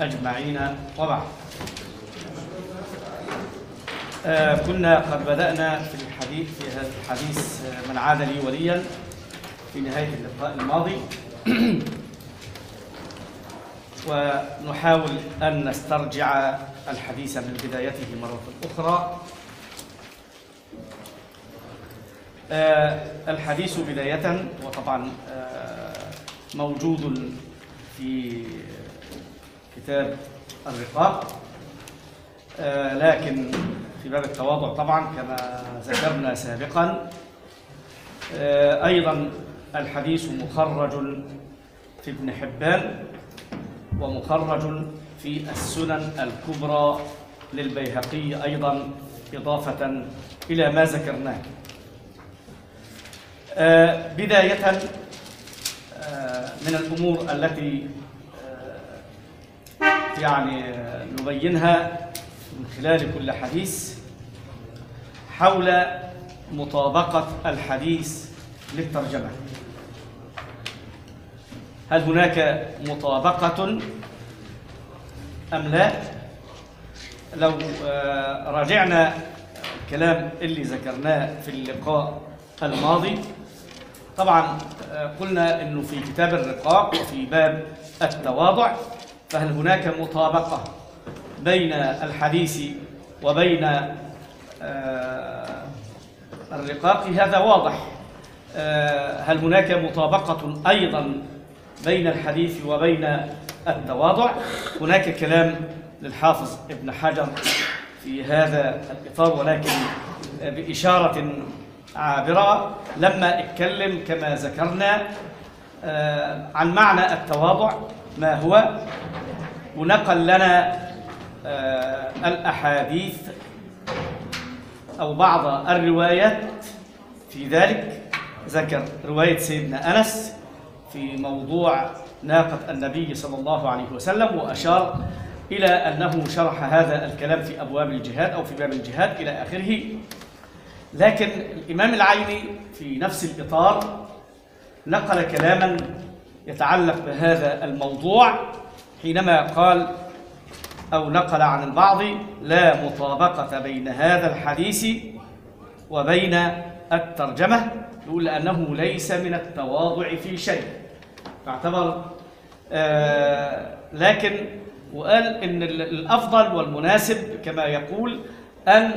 أجمعين وبعد. آه كنا قد بدأنا في الحديث في هذا الحديث آه، من عاد لي وليا في نهاية اللقاء الماضي. ونحاول أن نسترجع الحديث من بدايته مرة أخرى. آه، الحديث بداية وطبعا آه، موجود في كتاب الرقاق. آه، لكن في باب التواضع طبعا كما ذكرنا سابقا. آه، أيضا الحديث مخرج في ابن حبان ومخرج في السنن الكبرى للبيهقي أيضا إضافة إلى ما ذكرناه. آه، بداية من الأمور التي يعني نبينها من خلال كل حديث حول مطابقة الحديث للترجمة. هل هناك مطابقة أم لا؟ لو آه، راجعنا الكلام اللي ذكرناه في اللقاء الماضي. طبعا آه، قلنا إنه في كتاب الرقاق وفي باب التواضع. فهل هناك مطابقة بين الحديث وبين آه، الرقاق؟ هذا واضح. آه، هل هناك مطابقة أيضا بين الحديث وبين التواضع؟ هناك كلام للحافظ ابن حجر في هذا الإطار ولكن بإشارة عابرة لما اتكلم كما ذكرنا آه، عن معنى التواضع ما هو؟ ونقل لنا آه، الأحاديث أو بعض الروايات. في ذلك ذكر رواية سيدنا أنس في موضوع ناقة النبي صلى الله عليه وسلم وأشار إلى أنه شرح هذا الكلام في أبواب الجهاد أو في باب الجهاد إلى آخره. لكن الإمام العيني في نفس الإطار نقل كلاما يتعلق بهذا الموضوع حينما قال أو نقل عن البعض لا مطابقة بين هذا الحديث وبين الترجمة يقول لأنه ليس من التواضع في شيء. فاعتبر آه لكن وقال إن الأفضل والمناسب كما يقول أن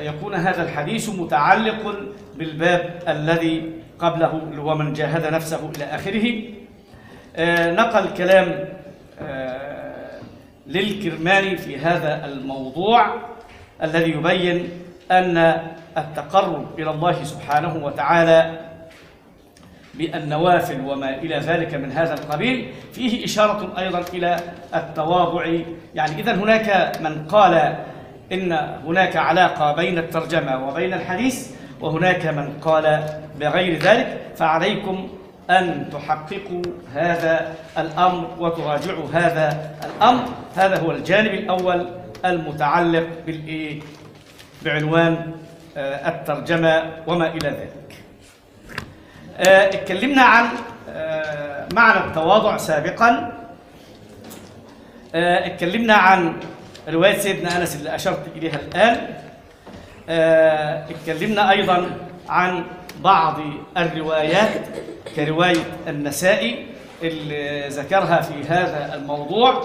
يكون هذا الحديث متعلق بالباب الذي قبله اللي هو من جاهد نفسه إلى آخره. نقل كلام للكرماني في هذا الموضوع الذي يبين أن التقرب إلى الله سبحانه وتعالى بالنوافل وما إلى ذلك من هذا القبيل فيه إشارة أيضا إلى التواضع. يعني إذا هناك من قال إن هناك علاقة بين الترجمة وبين الحديث وهناك من قال بغير ذلك فعليكم أن تحققوا هذا الأمر وتراجعوا هذا الأمر. هذا هو الجانب الأول المتعلق بالإيه؟ بعنوان آه، الترجمة وما إلى ذلك. آه، اتكلمنا عن آه، معنى التواضع سابقا. اتكلمنا عن رواية سيدنا أنس اللي أشرت إليها الآن. اتكلمنا أيضا عن بعض الروايات كرواية النسائي اللي ذكرها في هذا الموضوع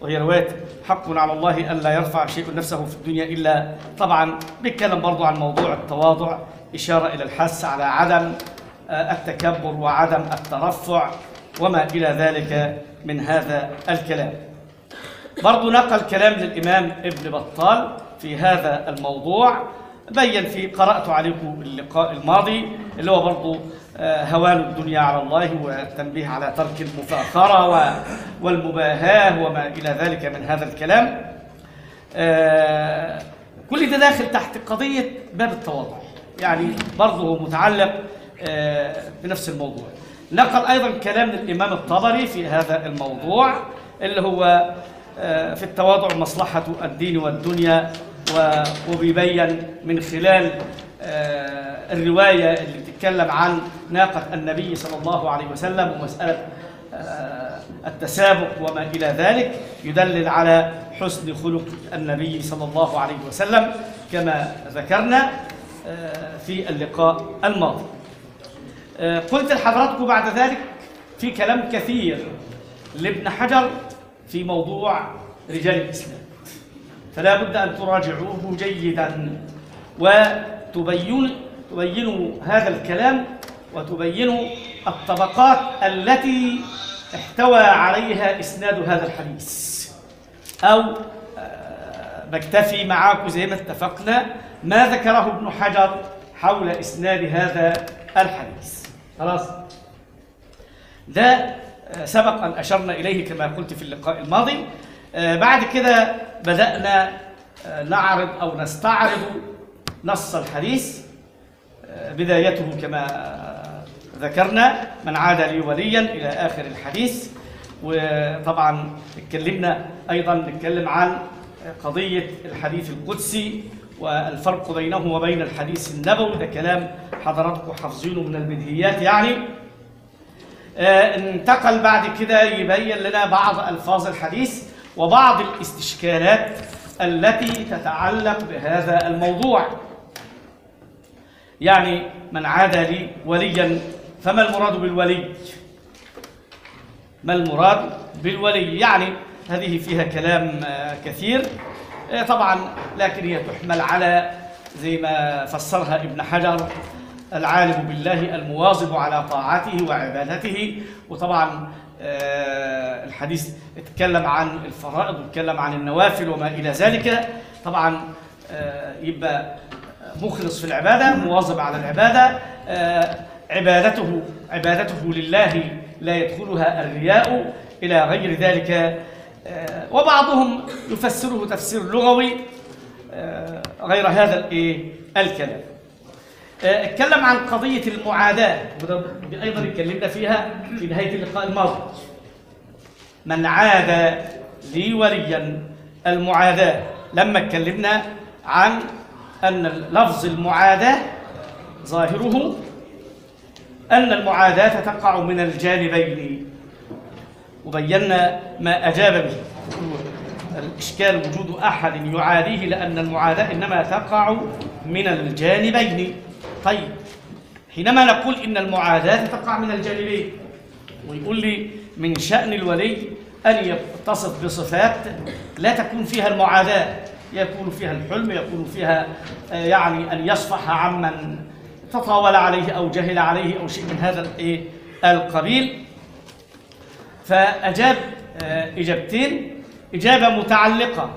وهي رواية حق على الله أن لا يرفع شيء نفسه في الدنيا إلا طبعا بيتكلم برضو عن موضوع التواضع إشارة إلى الحث على عدم آه، التكبر وعدم الترفع وما إلى ذلك من هذا الكلام. برضو نقل كلام للإمام ابن بطال في هذا الموضوع. بين في قرأت عليكم اللقاء الماضي اللي هو برضو آه، هوان الدنيا على الله والتنبيه على ترك المفاخرة والمباهاة وما إلى ذلك من هذا الكلام. آه، كل ده داخل تحت قضية باب التواضع. يعني برضه متعلق آه، بنفس الموضوع. نقل أيضا كلام الإمام الطبري في هذا الموضوع اللي هو في التواضع مصلحة الدين والدنيا وبيبين من خلال آه، الرواية اللي بتتكلم عن ناقة النبي صلى الله عليه وسلم ومسألة آه، التسابق وما إلى ذلك يدلل على حسن خلق النبي صلى الله عليه وسلم كما ذكرنا آه، في اللقاء الماضي. قلت لحضراتكم بعد ذلك في كلام كثير لابن حجر في موضوع رجال الإسلام. فلا بد أن تراجعوه جيدا. وتبين تبينوا هذا الكلام وتبينوا الطبقات التي احتوى عليها إسناد هذا الحديث. أو آه، بكتفي معاكم زي ما اتفقنا ما ذكره ابن حجر حول إسناد هذا الحديث. خلاص؟ ده آه، سبق أن أشرنا إليه كما قلت في اللقاء الماضي. بعد كده بدأنا آه، نعرض أو نستعرض نص الحديث آه، بدايته كما آه، ذكرنا من عاد لي وليا إلى آخر الحديث. وطبعا اتكلمنا أيضا نتكلم عن قضية الحديث القدسي والفرق بينه وبين الحديث النبوي. ده كلام حضراتكم حافظينه من البديهيات يعني. آه، انتقل بعد كده يبين لنا بعض ألفاظ الحديث. وبعض الاستشكالات التي تتعلق بهذا الموضوع. يعني من عاد لي وليا فما المراد بالولي؟ ما المراد بالولي؟ يعني هذه فيها كلام آه، كثير آه، طبعا لكن هي تحمل على زي ما فسرها ابن حجر العالم بالله المواظب على طاعته وعبادته وطبعا الحديث اتكلم عن الفرائض واتكلم عن النوافل وما إلى ذلك. طبعا آه، يبقى مخلص في العبادة مواظب على العبادة. آه، عبادته عبادته لله لا يدخلها الرياء إلى غير ذلك. آه، وبعضهم يفسره تفسير لغوي آه، غير هذا؟ الكلام. آه، اتكلم عن قضية المعاداة. أيضا اتكلمنا فيها في نهاية اللقاء الماضي. من عاد لي وليا المعاداة. لما اتكلمنا عن أن لفظ المعاداة ظاهره أن المعاداة تقع من الجانبين. وبينا ما أجاب به. الإشكال وجود أحد يعاديه لأن المعاداة إنما تقع من الجانبين. طيب حينما نقول إن المعاداة تقع من الجانبين ويقول لي من شأن الولي أن يتصف بصفات لا تكون فيها المعاداة يكون فيها الحلم يكون فيها آه، يعني أن يصفح عمن تطاول عليه أو جهل عليه أو شيء من هذا؟ القبيل فأجاب آه، إجابتين إجابة متعلقة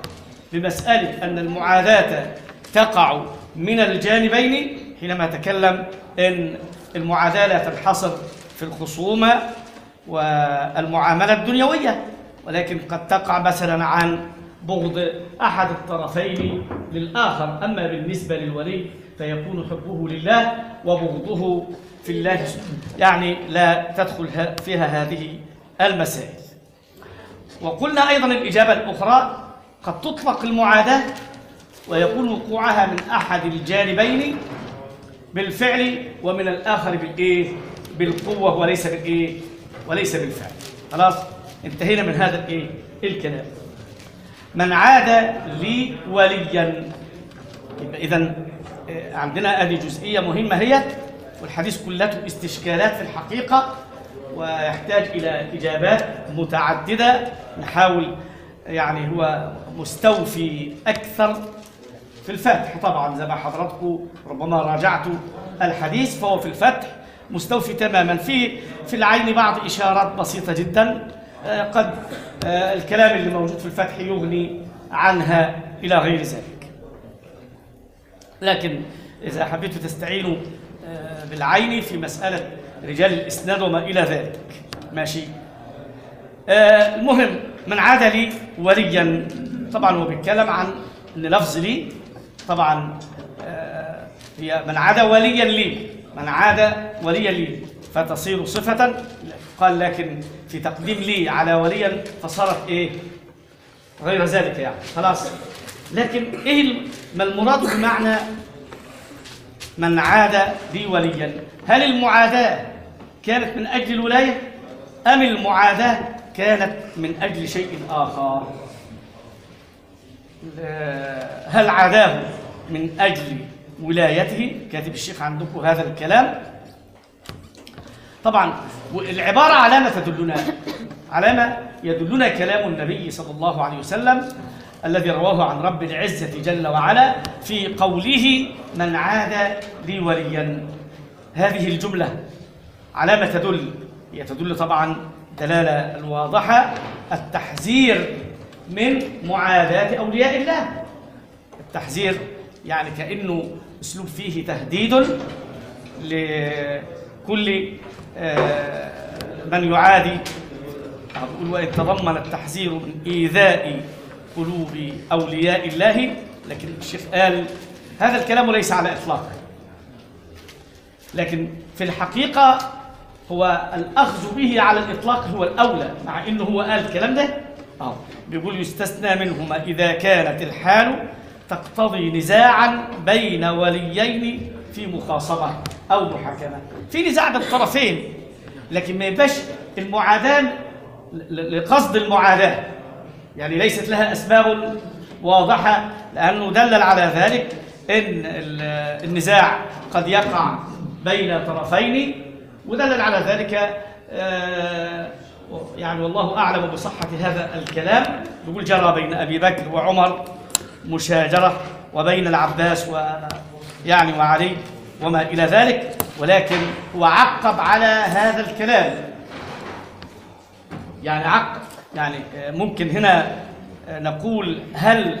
بمسألة أن المعاداة تقع من الجانبين حينما تكلم أن المعاداة لا تنحصر في الخصومة والمعاملة الدنيوية ولكن قد تقع مثلا عن بغض أحد الطرفين للآخر. أما بالنسبة للولي فيكون حبه لله وبغضه في الله يعني لا تدخل فيها هذه المسائل. وقلنا أيضا الإجابة الأخرى قد تطلق المعاداة ويكون وقوعها من أحد الجانبين بالفعل ومن الآخر بالإيه؟ بالقوة وليس بالإيه؟ وليس بالفعل خلاص انتهينا من هذا الإيه؟ الكلام من عاد لي وليا إذا عندنا ادي جزئية مهمة هي والحديث كلته استشكالات في الحقيقة ويحتاج إلى إجابات متعددة نحاول يعني هو مستوفي أكثر في الفتح. طبعا زي ما حضراتكم ربما راجعتوا الحديث فهو في الفتح مستوفي تماما. في في العين بعض إشارات بسيطة جدا. آه، قد آه، الكلام اللي موجود في الفتح يغني عنها إلى غير ذلك. لكن إذا حبيتوا تستعينوا آه، بالعين في مسألة رجال الإسناد وما إلى ذلك. ماشي. المهم من عاد لي وليا. طبعا هو بيتكلم عن إن لفظ لي طبعا آه، هي من عاد وليا لي من عاد وليا لي فتصير صفة. قال لكن في تقديم لي على وليا فصارت إيه؟ غير ذلك يعني خلاص. لكن إيه ما المراد بمعنى من عاد لي وليا؟ هل المعاداة كانت من أجل الولاية أم المعاداة كانت من أجل شيء آخر؟ هل عاداه من أجل ولايته؟ كاتب الشيخ عندكم هذا الكلام. طبعا العبارة على ما تدلنا؟ على ما يدلنا كلام النبي صلى الله عليه وسلم الذي رواه عن رب العزة جل وعلا في قوله من عاد لي وليا هذه الجملة على ما تدل. هي تدل طبعا دلالة الواضحة التحذير من معاداة أولياء الله. التحذير يعني كأنه أسلوب فيه تهديد لكل آه، من يعادي. وإن تضمن التحذير من إيذاء قلوب أولياء الله. لكن الشيخ قال هذا الكلام ليس على إطلاقه لكن في الحقيقة هو الأخذ به على الإطلاق هو الأولى مع إنه هو قال الكلام ده. آه. بيقول يستثنى منهما إذا كانت الحال تقتضي نزاعا بين وليين في مخاصمة أو محاكمة في نزاع بين الطرفين لكن ما يبقاش المعاداة لقصد المعاداة يعني ليست لها أسباب واضحة لأنه دلل على ذلك إن ال- النزاع قد يقع بين طرفين ودلل على ذلك آه، يعني والله أعلم بصحة هذا الكلام. يقول جرى بين أبي بكر وعمر مشاجرة وبين العباس و يعني وعلي وما إلى ذلك ولكن هو عقب على هذا الكلام. يعني عقب يعني ممكن هنا نقول هل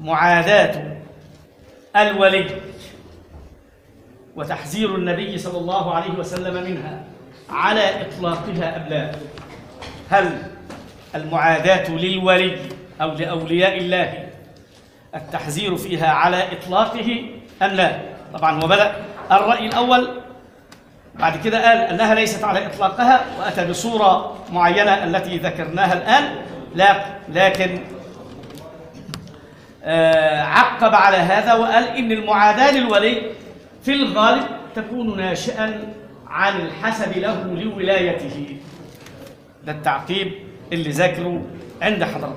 معاداة الولي وتحذير النبي صلى الله عليه وسلم منها على إطلاقها أم لا؟ هل المعاداة للولي أو لأولياء الله التحذير فيها على إطلاقه أم لا؟ طبعا هو بدأ. الرأي الأول بعد كده قال أنها ليست على إطلاقها وأتى بصورة معينة التي ذكرناها الآن لا لكن آه، عقب على هذا وقال إن المعاداة للولي في الغالب تكون ناشئا عن الحسب له لولايته. ده التعقيب اللي ذكره عند حضرتك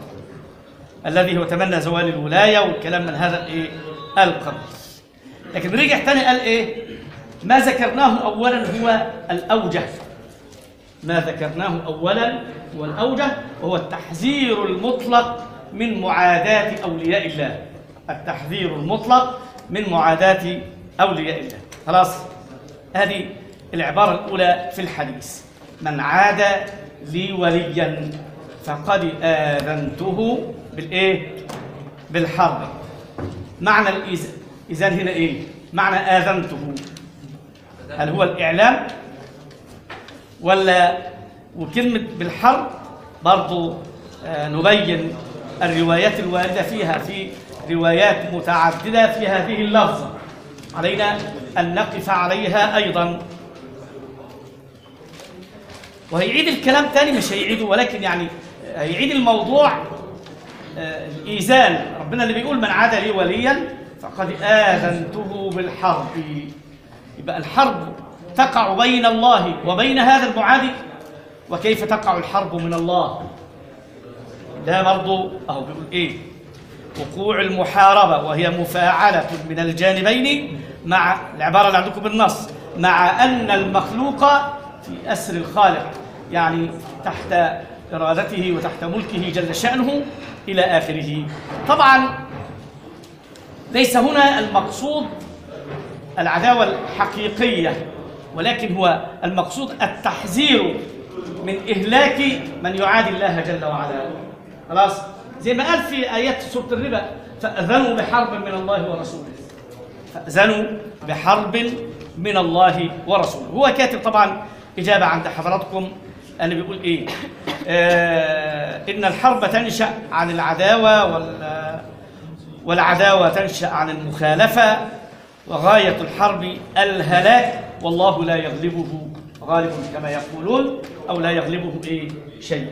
الذي هو تمنى زوال الولاية والكلام من هذا الايه؟ القبيل لكن رجع تاني قال إيه؟ ما ذكرناه اولا هو الأوجه. ما ذكرناه اولا هو الأوجه وهو التحذير المطلق من معاداة أولياء الله. التحذير المطلق من معاداة أولياء الله. خلاص؟ هذه العبارة الأولى في الحديث. من عاد لي وليا فقد آذنته بالإيه؟ بالحرب. معنى الإذن إذن هنا إيه؟ معنى آذنته. هل هو الإعلام ولا وكلمة بالحرب؟ برضو آه، نبين الروايات الواردة فيها في روايات متعددة في هذه اللفظة علينا أن نقف عليها أيضا. وهيعيد الكلام تاني مش هيعيده ولكن يعني هيعيد الموضوع. آه، الإيذان ربنا اللي بيقول من عاد لي وليا فقد آذنته بالحرب. يبقى الحرب تقع بين الله وبين هذا المعادي وكيف تقع الحرب من الله؟ ده برضو أهو بيقول إيه؟ وقوع المحاربة وهي مفاعلة من الجانبين مع العبارة اللي عندكم بالنص مع أن المخلوق في أسر الخالق يعني تحت إرادته وتحت ملكه جل شأنه إلى آخره. طبعا ليس هنا المقصود العداوة الحقيقية ولكن هو المقصود التحذير من إهلاك من يعادي الله جل وعلا. خلاص؟ زي ما قال في آيات سورة الربا فأذنوا بحرب من الله ورسوله. فأذنوا بحرب من الله ورسوله. هو كاتب طبعا إجابة عند حضراتكم. أنا بيقول إيه؟ آه إن الحرب تنشأ عن العداوة وال والعداوة تنشأ عن المخالفة وغاية الحرب الهلاك والله لا يغلبه غالب كما يقولون أو لا يغلبه إيه؟ شيء.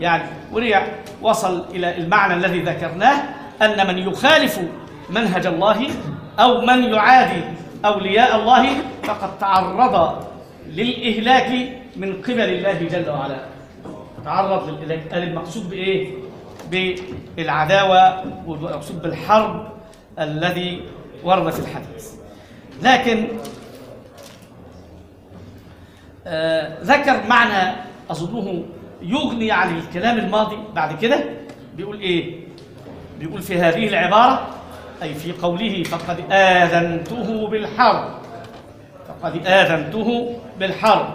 يعني ورجع وصل إلى المعنى الذي ذكرناه أن من يخالف منهج الله أو من يعادي أولياء الله فقد تعرض للإهلاك من قبل الله جل وعلا. تعرض للإهلاك. قال المقصود بإيه؟ بالعداوة والمقصود بالحرب الذي ورد في الحديث. لكن آه ذكر معنى أظنه يغني عن الكلام الماضي. بعد كده بيقول إيه؟ بيقول في هذه العبارة أي في قوله فقد آذنته بالحرب. فقد آذنته بالحرب.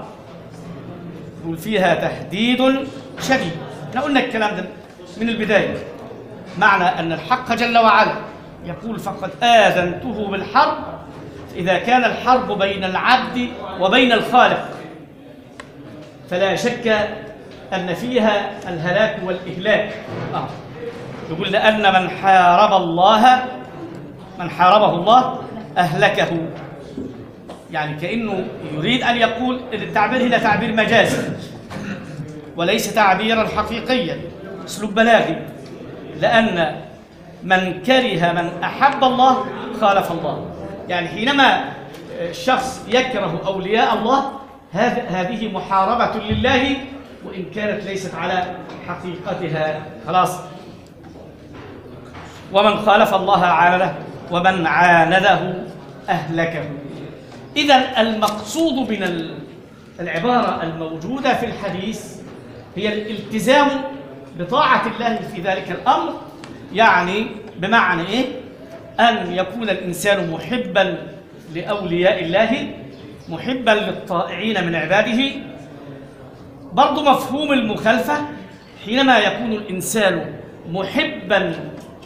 يقول فيها تهديد شديد. إحنا قلنا الكلام ده من البداية. معنى أن الحق جل وعلا يقول فقد آذنته بالحرب. إذا كان الحرب بين العبد وبين الخالق فلا شك أن فيها الهلاك والإهلاك. آه. يقول لأن من حارب الله من حاربه الله أهلكه. يعني كأنه يريد أن يقول إن التعبير هنا تعبير مجازي وليس تعبيرا حقيقيا أسلوب بلاغي لأن من كره من أحب الله خالف الله. يعني حينما الشخص يكره أولياء الله هذه محاربة لله وإن كانت ليست على حقيقتها خلاص. ومن خالف الله عانده ومن عانده أهلكه. إذا المقصود من العبارة الموجودة في الحديث هي الالتزام بطاعة الله في ذلك الأمر يعني بمعنى إيه؟ أن يكون الإنسان محبا لأولياء الله محبا للطائعين من عباده برضو مفهوم المخالفة حينما يكون الإنسان محبا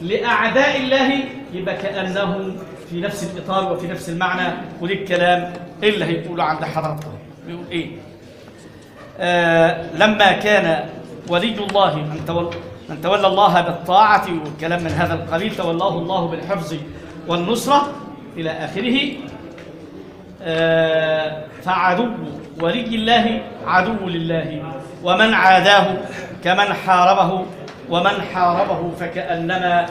لأعداء الله يبقى كأنه في نفس الإطار وفي نفس المعنى ودي الكلام اللي هيقوله عند حضراتكم بيقول إيه؟ آه لما كان ولي الله من تولى من تولى الله بالطاعة والكلام من هذا القبيل تولاه الله بالحفظ والنصرة إلى آخره. آه فعدو ولي الله عدو لله ومن عاداه كمن حاربه ومن حاربه فكأنما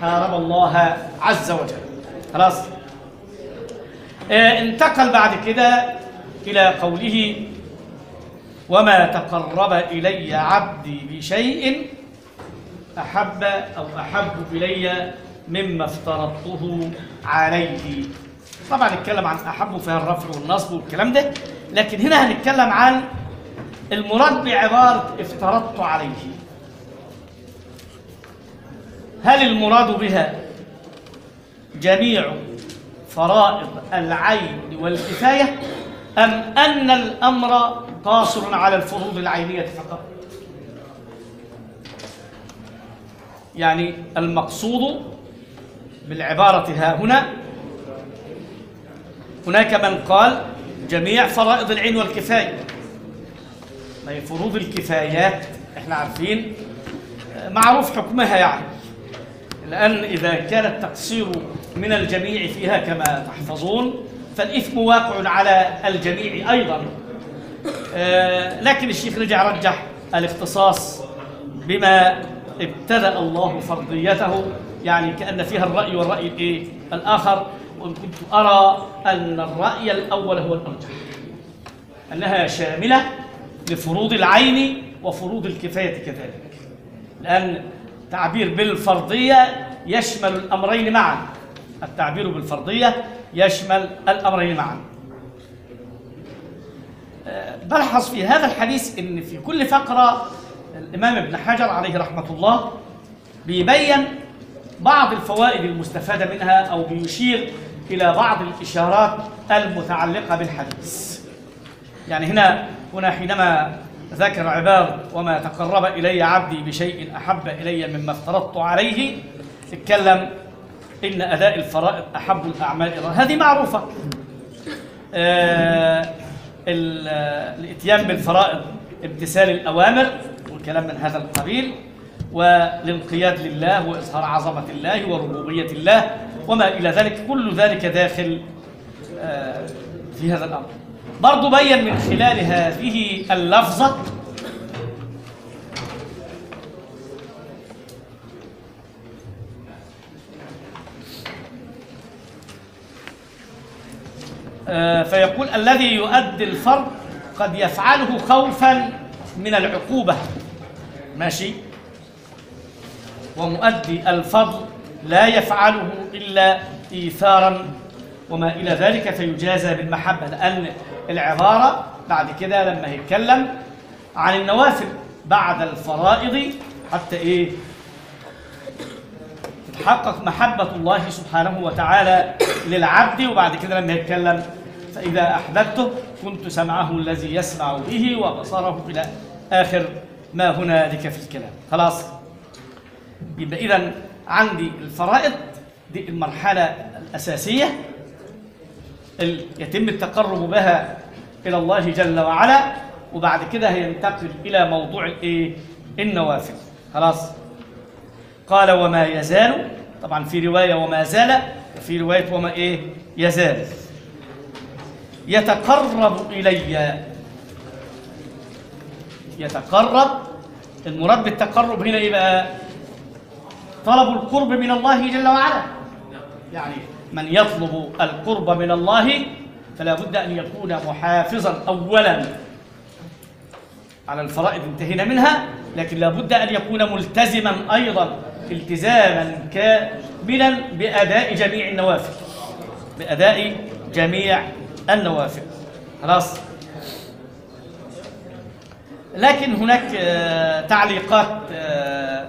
حارب الله عز وجل. خلاص. آه انتقل بعد كده إلى قوله وما تقرب إلي عبدي بشيء أحب أو أحب إلي مما افترضته عليه. طبعا نتكلم عن أحب فيها الرفع والنصب والكلام ده لكن هنا هنتكلم عن المراد بعبارة افترضت عليه. هل المراد بها جميع فرائض العين والكفاية أم أن الأمر قاصر على الفروض العينية فقط؟ يعني المقصود بالعبارة ها هنا هناك من قال جميع فرائض العين والكفاية. ما هي فروض الكفايات إحنا عارفين معروف حكمها يعني. لأن إذا كان التقصير من الجميع فيها كما تحفظون فالإثم واقع على الجميع أيضا آه لكن الشيخ رجع رجح الاختصاص بما ابتدأ الله فرضيته يعني كأن فيها الرأي والرأي الإيه؟ الآخر وإن كنت أرى أن الرأي الأول هو الأرجح أنها شاملة لفروض العين وفروض الكفاية كذلك لأن التعبير بالفرضية يشمل الأمرين معا التعبير بالفرضية يشمل الأمرين معا بلحظ في هذا الحديث إن في كل فقرة الإمام ابن حجر عليه رحمة الله بيبين بعض الفوائد المستفادة منها أو بيشير إلى بعض الإشارات المتعلقة بالحديث. يعني هنا هنا حينما ذكر عبارة وما تقرب إلي عبدي بشيء أحب إلي مما افترضت عليه. اتكلم. إن أداء الفرائض أحب الأعمال إلى هذه معروفة. آه الاتيان بالفرائض امتثال الأوامر والكلام من هذا القبيل والانقياد لله وإظهار عظمة الله وربوبية الله وما إلى ذلك. كل ذلك داخل آه، في هذا الأمر. برضو بين من خلال هذه اللفظة آه، فيقول الذي يؤدي الفرض قد يفعله خوفا من العقوبة. ماشي. ومؤدي الفضل لا يفعله إلا إيثارا وما إلى ذلك فيجازى بالمحبة لأن العبارة بعد كده لما يتكلم عن النوافل بعد الفرائض حتى إيه؟ تتحقق محبة الله سبحانه وتعالى للعبد وبعد كده لما يتكلم فإذا أحببته كنت سمعه الذي يسمع به وبصره إلى آخر ما هنالك في الكلام. خلاص؟ يبقى إذا عندي الفرائض دي المرحلة الأساسية. ال- يتم التقرب بها إلى الله جل وعلا وبعد كده هينتقل إلى موضوع الإيه؟ النوافل. خلاص؟ قال وما يزال طبعا في رواية وما زال في رواية وما إيه؟ يزال. يتقرب إلي. يتقرب. المراد بالتقرب هنا يبقى طلب القرب من الله جل وعلا. يعني من يطلب القرب من الله فلا بد أن يكون محافظا أولا على الفرائض انتهينا منها لكن لا بد أن يكون ملتزما أيضا التزاما كاملا بأداء جميع النوافل. بأداء جميع النوافل. خلاص؟ لكن هناك آه، تعليقات آه،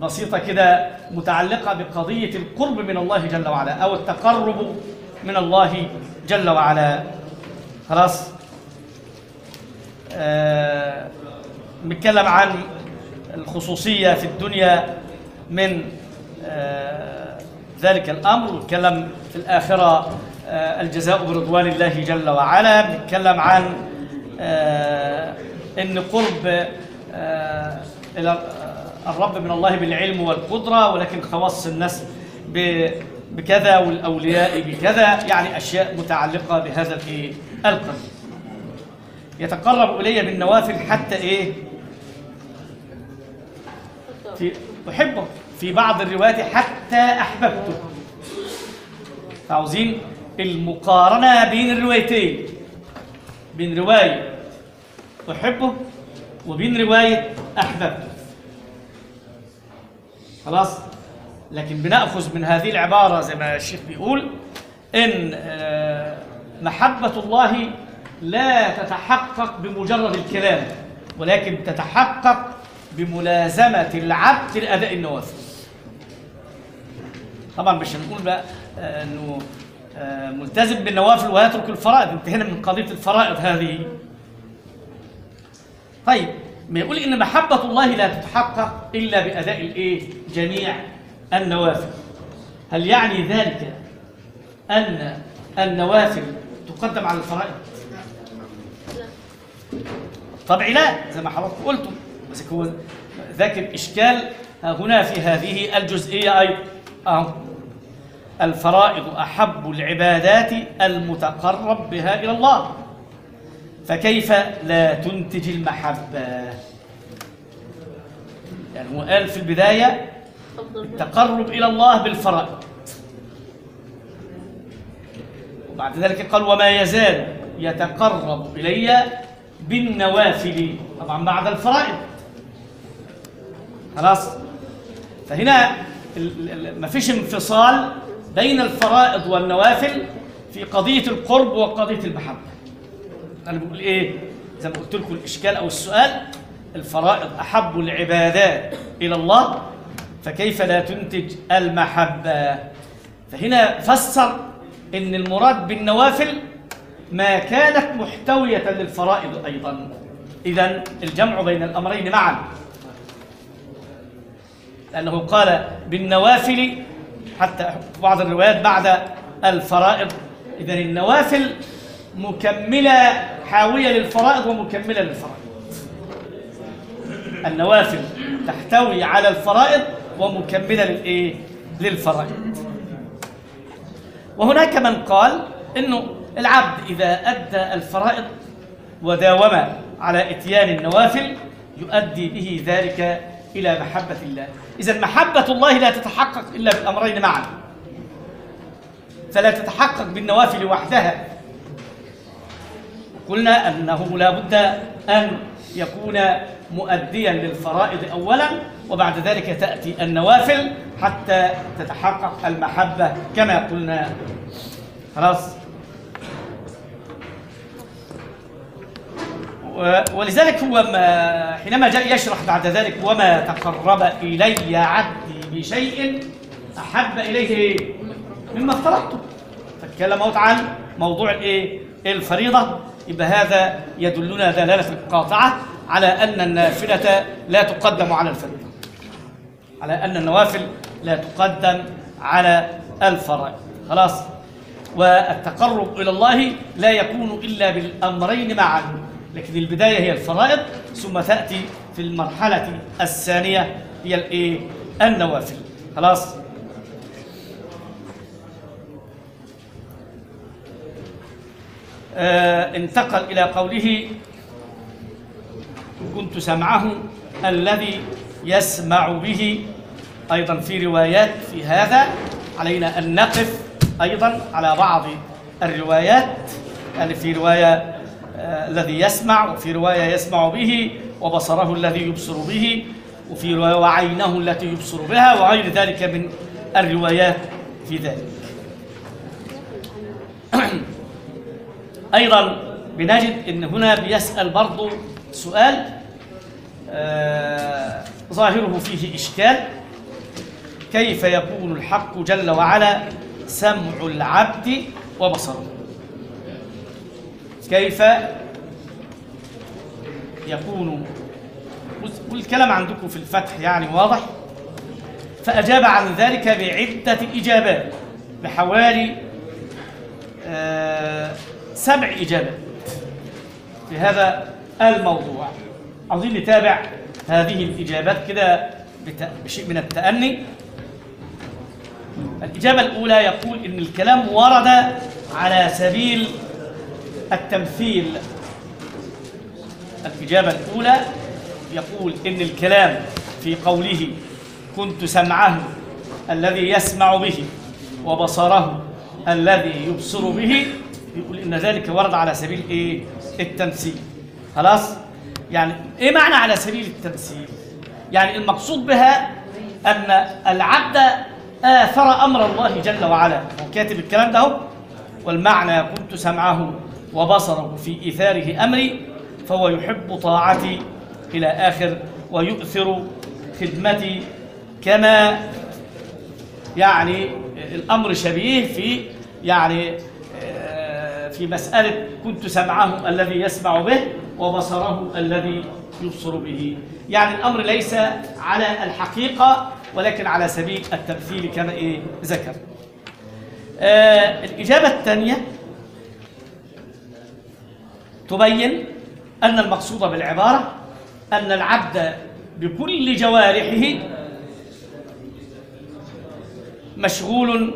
بسيطة كده متعلقة بقضية القرب من الله جل وعلا أو التقرب من الله جل وعلا. خلاص؟ آه، بنتكلم عن الخصوصية في الدنيا من آه، ذلك الأمر. ونتكلم في الآخرة آه، الجزاء برضوان الله جل وعلا. بنتكلم عن آه، إن قرب آه، الرب من الله بالعلم والقدرة ولكن خواص الناس بكذا والأولياء بكذا يعني أشياء متعلقة بهذا الايه القدر يتقرب إلي بالنوافل حتى إيه؟ في أحبه. في بعض الروايات حتى أحببته. عاوزين المقارنة بين الروايتين. بين رواية أحبه وبين رواية أحببته. خلاص؟ لكن بنأخذ من هذه العبارة زي ما الشيخ بيقول إن آه، محبة الله لا تتحقق بمجرد الكلام ولكن تتحقق بملازمة العبد لأداء النوافل طبعا مش هنقول بقى آه، إنه آه، ملتزم بالنوافل ويترك الفرائض انتهينا من قضية الفرائض هذه. طيب ما يقول إن محبة الله لا تتحقق إلا بأداء الإيه؟ جميع النوافل. هل يعني ذلك أن النوافل تقدم على الفرائض؟ طبعا لا زي ما حضرتك قلتم بس هو ذاك الإشكال هنا في هذه الجزئية أيضا. اهو الفرائض أحب العبادات المتقرب بها إلى الله. فكيف لا تنتج المحبة؟ يعني هو قال في البداية التقرب إلى الله بالفرائض وبعد ذلك قال وما يزال يتقرب إلي بالنوافل. طبعا بعد الفرائض. خلاص؟ فهنا ما فيش انفصال بين الفرائض والنوافل في قضية القرب وقضية المحبة. أنا بقول إيه؟ زي ما قلت لكم الإشكال أو السؤال الفرائض أحب العبادات إلى الله فكيف لا تنتج المحبة؟ فهنا فسر إن المراد بالنوافل ما كانت محتوية للفرائض أيضا. إذا الجمع بين الأمرين معا. لأنه قال بالنوافل حتى بعض الروايات بعد الفرائض. إذا النوافل مكملة حاوية للفرائض ومكملة للفرائض. النوافل تحتوي على الفرائض ومكملة للإيه؟ للفرائض. وهناك من قال إنه العبد إذا أدى الفرائض وداوم على إتيان النوافل يؤدي به ذلك إلى محبة الله. اذا محبة الله لا تتحقق إلا بالأمرين معا. فلا تتحقق بالنوافل وحدها. قلنا أنه لا بد أن يكون مؤديا للفرائض اولا وبعد ذلك تأتي النوافل حتى تتحقق المحبة كما قلنا. خلاص؟ ولذلك هو ما حينما جاء يشرح بعد ذلك وما تقرب إلي عبدي بشيء أحب إليه إيه؟ مما افترضته. فاتكلم عن موضوع الإيه؟ الفريضة. يبقى هذا يدلنا دلالة قاطعة على أن النافلة لا تقدم على الفريضة. على أن النوافل لا تقدم على الفرائض. خلاص؟ والتقرب إلى الله لا يكون إلا بالأمرين معا. لكن البداية هي الفرائض ثم تأتي في المرحلة الثانية هي الإيه؟ النوافل. خلاص؟ انتقل إلى قوله كنت سمعه الذي يسمع به. أيضا في روايات في هذا علينا أن نقف أيضا على بعض الروايات يعني في رواية آه، الذي يسمع وفي رواية يسمع به وبصره الذي يبصر به وفي رواية وعينه التي يبصر بها وغير ذلك من الروايات في ذلك. أيضا بنجد إن هنا بيسأل برضه سؤال آه، ظاهره فيه إشكال. كيف يكون الحق جل وعلا سمع العبد وبصره؟ كيف يكون والكلام عندكم في الفتح يعني واضح. فأجاب عن ذلك بعدة إجابات بحوالي آه، سبع إجابات. في هذا الموضوع. عاوزين نتابع هذه الإجابات كده بشيء من التأني. الإجابة الأولى يقول إن الكلام ورد على سبيل التمثيل. الإجابة الأولى يقول إن الكلام في قوله كنت سمعه الذي يسمع به وبصره الذي يبصر به يقول إن ذلك ورد على سبيل إيه؟ التمثيل خلاص؟ يعني إيه معنى على سبيل التمثيل؟ يعني المقصود بها أن العبد آثر أمر الله جل وعلا هو كاتب الكلام ده هو. والمعنى كنت سمعه وبصره في إيثاره أمري فهو يحب طاعتي إلى آخر ويؤثر خدمتي كما يعني الأمر شبيه في يعني في مسألة كنت سمعه الذي يسمع به وبصره الذي يبصر به. يعني الأمر ليس على الحقيقة ولكن على سبيل التمثيل كما إيه ذكر. آه الإجابة الثانية تبين أن المقصود بالعبارة أن العبد بكل جوارحه مشغول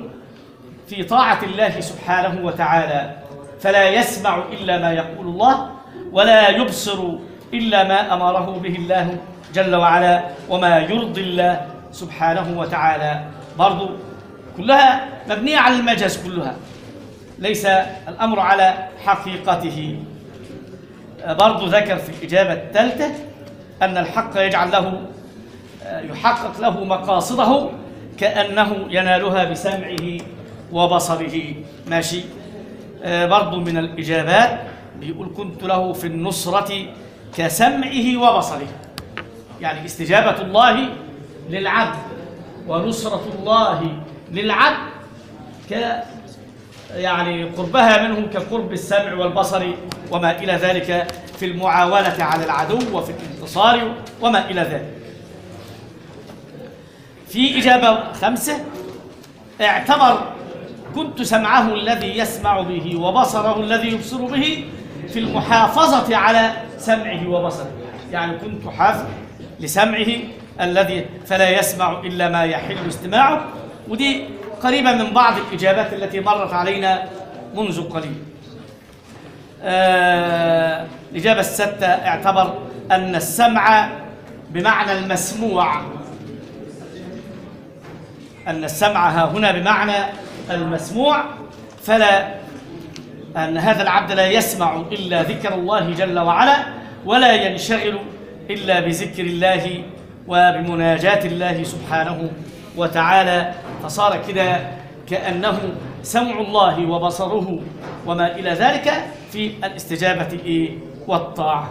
في طاعة الله سبحانه وتعالى. فلا يسمع إلا ما يقول الله ولا يبصر إلا ما أمره به الله جل وعلا وما يرضي الله سبحانه وتعالى. برضو كلها مبنية على المجاز كلها ليس الأمر على حقيقته. برضو ذكر في الإجابة الثالثة أن الحق يجعل له يحقق له مقاصده كأنه ينالها بسمعه وبصره. ماشي؟ برضو من الإجابات بيقول كنت له في النصرة كسمعه وبصره. يعني استجابة الله للعبد ونصرة الله للعبد ك يعني قربها منهم كقرب السمع والبصر وما إلى ذلك في المعاونة على العدو وفي الانتصار وما إلى ذلك. في إجابة خمسة اعتبر كنت سمعه الذي يسمع به وبصره الذي يبصر به في المحافظة على سمعه وبصره. يعني كنت حافظ لسمعه الذي فلا يسمع إلا ما يحل استماعه. ودي قريبة من بعض الإجابات التي مرت علينا منذ قليل. آه، الإجابة الستة اعتبر أن السمع بمعنى المسموع. أن السمع ها هنا بمعنى المسموع فلا أن هذا العبد لا يسمع إلا ذكر الله جل وعلا ولا ينشغل إلا بذكر الله وبمناجاة الله سبحانه وتعالى فصار كده كأنه سمع الله وبصره وما إلى ذلك في الاستجابة؟ والطاعة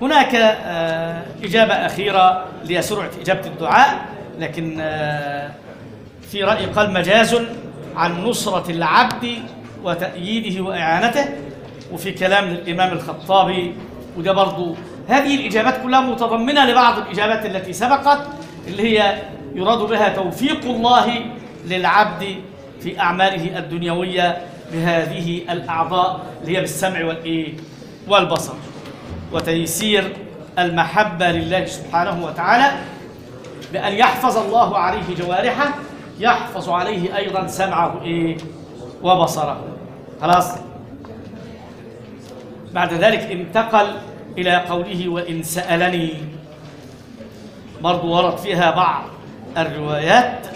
هناك آه، إجابة أخيرة لسرعة إجابة الدعاء لكن آه، في رأي قال مجاز عن نصرة العبد وتأييده وإعانته وفي كلام الإمام الخطابي وده برضو هذه الإجابات كلها متضمنة لبعض الإجابات التي سبقت اللي هي يراد بها توفيق الله للعبد في أعماله الدنيوية بهذه الأعضاء اللي هي بالسمع والإيه والبصر. وتيسير المحبة لله سبحانه وتعالى بأن يحفظ الله عليه جوارحه يحفظ عليه أيضا سمعه إيه وبصره. خلاص؟ بعد ذلك انتقل إلى قوله وإن سألني. برضو ورد فيها بعض الروايات.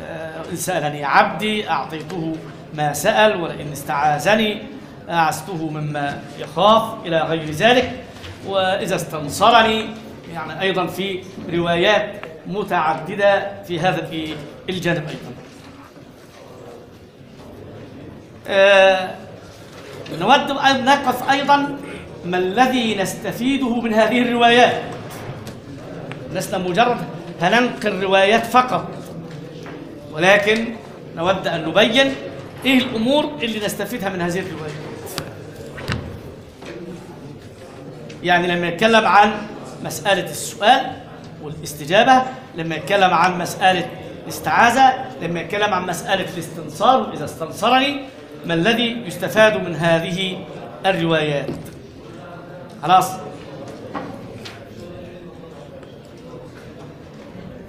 آه، إن سألني عبدي أعطيته ما سأل ولئن استعاذني أعزته مما يخاف إلى غير ذلك. وإذا استنصرني يعني أيضا في روايات متعددة في هذا؟ الجانب أيضا. آه، نود أن نقف أيضا ما الذي نستفيده من هذه الروايات. لسنا مجرد هننقل روايات فقط. ولكن نود أن نبين إيه الأمور اللي نستفيدها من هذه الروايات. يعني لما يتكلم عن مسألة السؤال والاستجابة لما يتكلم عن مسألة الاستعاذة لما يتكلم عن مسألة الاستنصار إذا استنصرني ما الذي يستفاد من هذه الروايات؟ خلاص.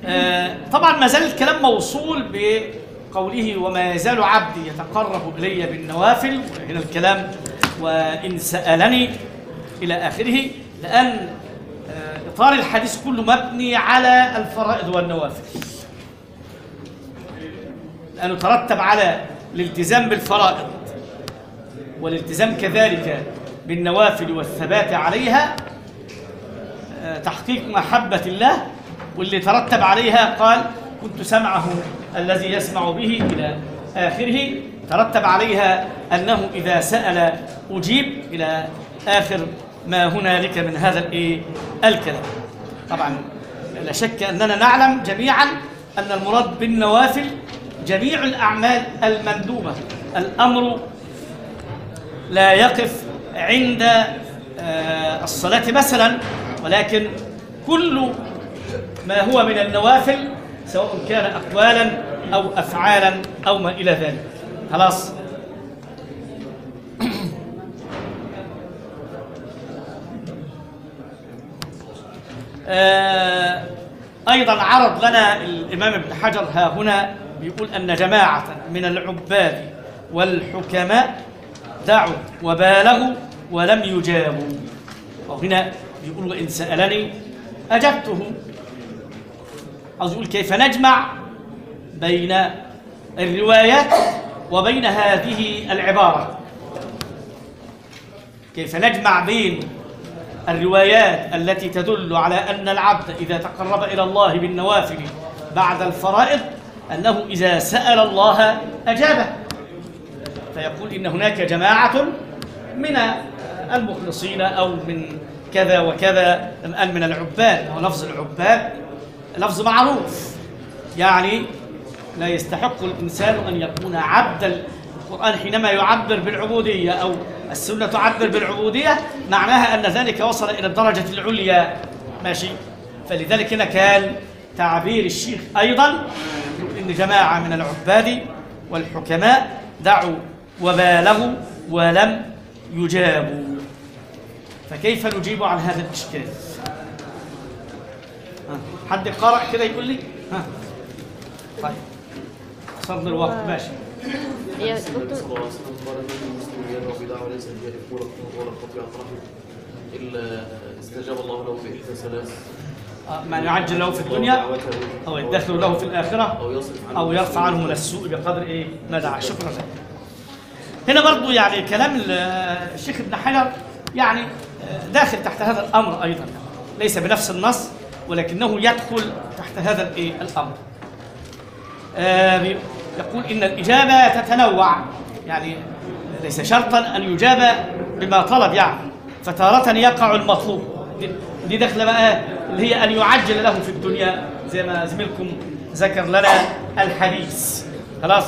آه، طبعا ما زال الكلام موصول بقوله وما يزال عبدي يتقرب إلي بالنوافل هنا الكلام وإن سألني إلى آخره لأن إطار الحديث كله مبني على الفرائض والنوافل. لأنه ترتب على الالتزام بالفرائض والالتزام كذلك بالنوافل والثبات عليها آه، تحقيق محبة الله واللي ترتب عليها قال كنت سمعه الذي يسمع به إلى آخره ترتب عليها أنه إذا سأل أجيب إلى آخر ما هنالك من هذا الإيه؟ الكلام. طبعا لا شك أننا نعلم جميعا أن المراد بالنوافل جميع الأعمال المندوبة. الأمر لا يقف عند آه، الصلاة مثلا ولكن كل ما هو من النوافل سواء كان أقوالا أو أفعالا أو ما إلى ذلك. خلاص. أيضا عرض لنا الإمام ابن حجر ها هنا بيقول أن جماعة من العباد والحكماء دعوا وبالغوا ولم يجابوا. وهنا بيقول وإن سألني أجبته. عاوز يقول كيف نجمع بين الروايات وبين هذه العبارة؟ كيف نجمع بين الروايات التي تدل على أن العبد إذا تقرب إلى الله بالنوافل بعد الفرائض أنه إذا سأل الله أجابه. فيقول إن هناك جماعة من المخلصين أو من كذا وكذا من العباد هو لفظ العباد لفظ معروف. يعني لا يستحق الإنسان أن يكون عبدا القرآن حينما يعبر بالعبودية أو السنة تعبر بالعبودية. معناها أن ذلك وصل إلى الدرجة العليا. ماشي. فلذلك هنا كان تعبير الشيخ أيضا إن جماعة من العباد والحكماء دعوا وبالغوا ولم يجابوا. فكيف نجيب عن هذا الإشكال؟ حد قرأ كده يقول لي؟ ها. طيب. صرنا الوقت. ماشي. هي النبي صلى دكتور الله عليه وسلم قال من المسلم يدعو بدعوة ليس هي لفورة ولا رحم إلا استجاب الله له بإحدى ثلاث. آه، من يعجل له في الدنيا أو يدخر له في الآخرة أو يرفع عنه من السوء بقدر إيه؟ ما دعا. شكرا لك هنا برضو يعني كلام ال- الشيخ ابن حجر يعني آه، داخل تحت هذا الأمر أيضا. ليس بنفس النص ولكنه يدخل تحت هذا آه، بي- يقول إن الإجابة تتنوع. يعني ليس شرطا أن يجاب بما طلب يعني. فتارة يقع المطلوب. دي- داخله بقى اللي هي أن يعجل له في الدنيا زي ما زميلكم ذكر لنا الحديث. خلاص؟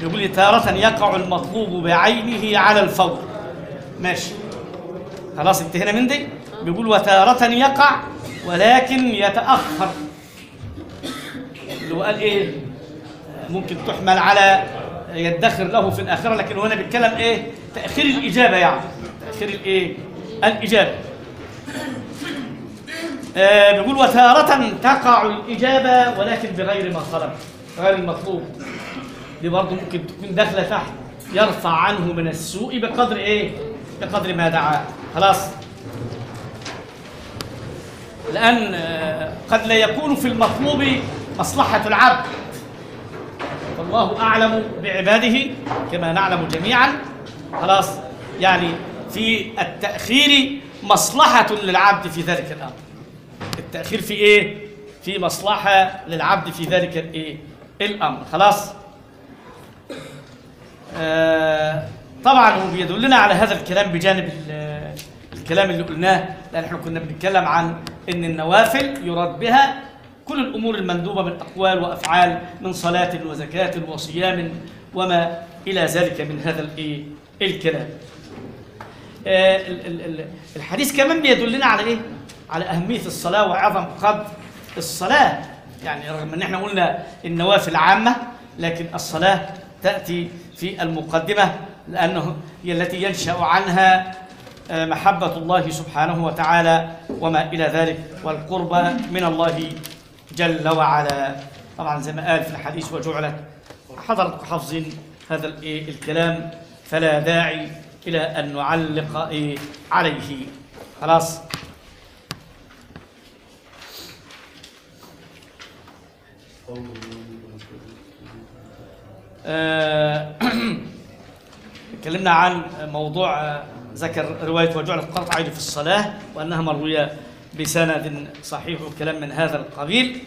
يقول لي تارة يقع المطلوب بعينه على الفور. ماشي. خلاص انتهينا من دي؟ بيقول وتارة يقع ولكن يتأخر. اللي هو قال إيه؟ ممكن تحمل على يدخر له في الآخرة لكن هنا بيتكلم إيه؟ تأخير الإجابة يعني. تأخير الإيه؟ الإجابة. آه بيقول وتارة تقع الإجابة ولكن بغير ما طلب غير المطلوب. دي برضه ممكن تكون داخلة تحت. يرفع عنه من السوء بقدر إيه؟ بقدر ما دعا. خلاص. لأن آه، قد لا يكون في المطلوب مصلحة العبد. والله أعلم بعباده كما نعلم جميعا. خلاص يعني في التأخير مصلحة للعبد في ذلك الأمر. التأخير في إيه؟ في مصلحة للعبد في ذلك الإيه؟ الأمر. خلاص؟ آه طبعا هو بيدلنا على هذا الكلام بجانب ال- الكلام اللي قلناه. لأن إحنا كنا بنتكلم عن إن النوافل يراد بها كل الأمور المندوبة من أقوال وأفعال من صلاة وزكاة وصيام وما إلى ذلك من هذا؟ الكلام آه، ال- ال- ال- الحديث كمان بيدلنا على إيه؟ على أهمية الصلاة وعظم قدر الصلاة يعني رغم أن إحنا قلنا النوافل عامة لكن الصلاة تأتي في المقدمة لأنه هي التي ينشأ عنها آه، محبة الله سبحانه وتعالى وما إلى ذلك والقربى من الله جل وعلا. طبعا زي ما قال في الحديث وجعلت حضرتك حافظين هذا الإيه الكلام فلا داعي إلى أن نعلق إيه عليه. خلاص؟ آه، اتكلمنا عن موضوع آه، ذكر رواية وجعلت قرط عين في الصلاة وأنها مروية. بسند صحيح وكلام من هذا القبيل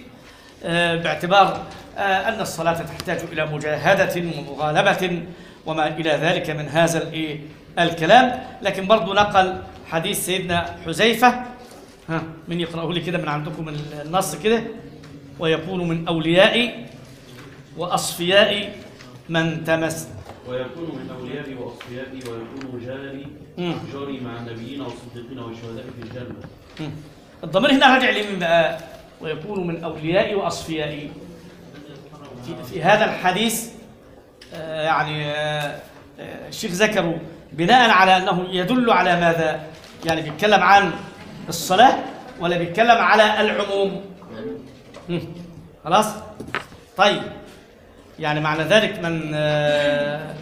آه، باعتبار آه، أن الصلاة تحتاج إلى مجاهدة ومغالبة وما إلى ذلك من هذا الإيه الكلام لكن برضو نقل حديث سيدنا حذيفة ها من يقرأه لي كده من عندكم النص كده ويكون من أولياء وأصفياء من تمس ويكون من أوليائي وأصفيائي ويكون جاري. جاري مع النبيين والصديقين والشهداء في الجنة. الضمير هنا راجع لمين بقى؟ ويكون من أوليائي وأصفيائي. في, في هذا الحديث آه، يعني آه، آه، الشيخ ذكره بناء على أنه يدل على ماذا؟ يعني بيتكلم عن الصلاة ولا بيتكلم على العموم. خلاص؟ طيب. يعني معنى ذلك من آه،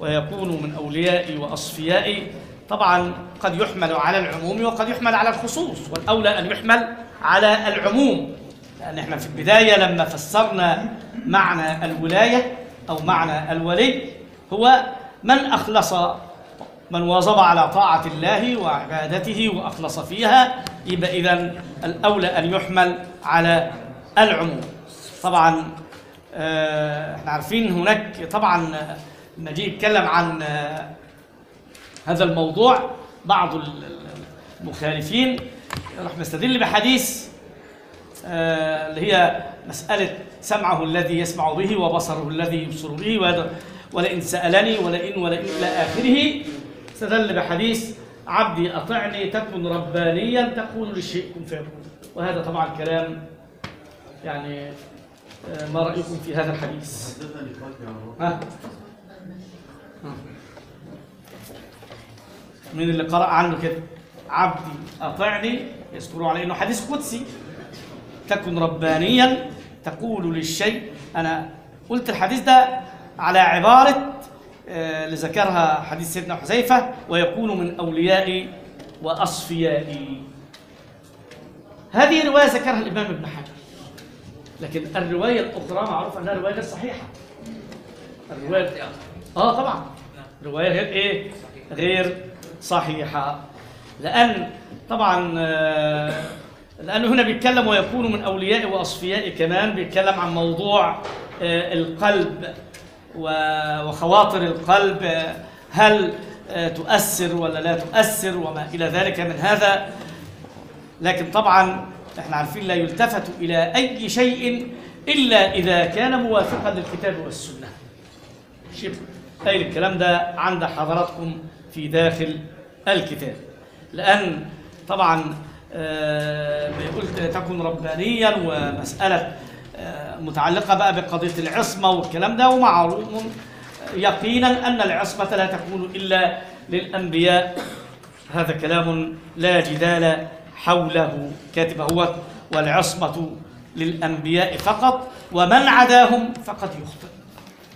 ويكون من أوليائي وأصفيائي طبعا قد يحمل على العموم وقد يحمل على الخصوص والأولى أن يحمل على العموم. لأن إحنا في البداية لما فسرنا معنى الولاية أو معنى الولي هو من أخلص من واظب على طاعة الله وعبادته وأخلص فيها يبقى إذا الأولى أن يحمل على العموم. طبعا آه، إحنا عارفين هناك طبعا لما يتكلم عن آه، هذا الموضوع بعض ال- ال- المخالفين راح مستدل بحديث آه، اللي هي مسألة سمعه الذي يسمع به وبصره الذي يبصر به ولئن سألني ولئن ولئن إلى آخره استدل بحديث عبدي أطعني تكن ربانيا تقول للشيء كن فيكون وهذا طبعا كلام يعني آه، ما رأيكم في هذا الحديث؟ ها. من اللي قرأ عنه كده. عبدي أطعني. يذكروا عليه إنه حديث قدسي. تكن ربانيا تقول للشيء. أنا قلت الحديث ده على عبارة آه، اللي ذكرها حديث سيدنا حذيفة ويكون من أوليائي وأصفيائي. هذه رواية ذكرها الإمام ابن حجر. لكن الرواية الأخرى معروف أنها رواية غير صحيحة. الرواية آه طبعا. رواية غير إيه؟ غير صحيحة. لأن طبعا آه، لأنه هنا بيتكلم ويكون من أوليائي وأصفيائي كمان بيتكلم عن موضوع آه، القلب وخواطر القلب هل آه، تؤثر ولا لا تؤثر وما إلى ذلك من هذا. لكن طبعا إحنا عارفين لا يلتفت إلى أي شيء إلا إذا كان موافقا للكتاب والسنة. شبه قايل الكلام ده عند حضراتكم في داخل الكتاب. لأن طبعا آه، قلت تكن ربانيا ومسألة آه، متعلقة بقى بقضية العصمة والكلام ده ومعروف يقينا أن العصمة لا تكون إلا للأنبياء. هذا كلام لا جدال حوله كاتب هو والعصمة للأنبياء فقط ومن عداهم فقد يخطئ.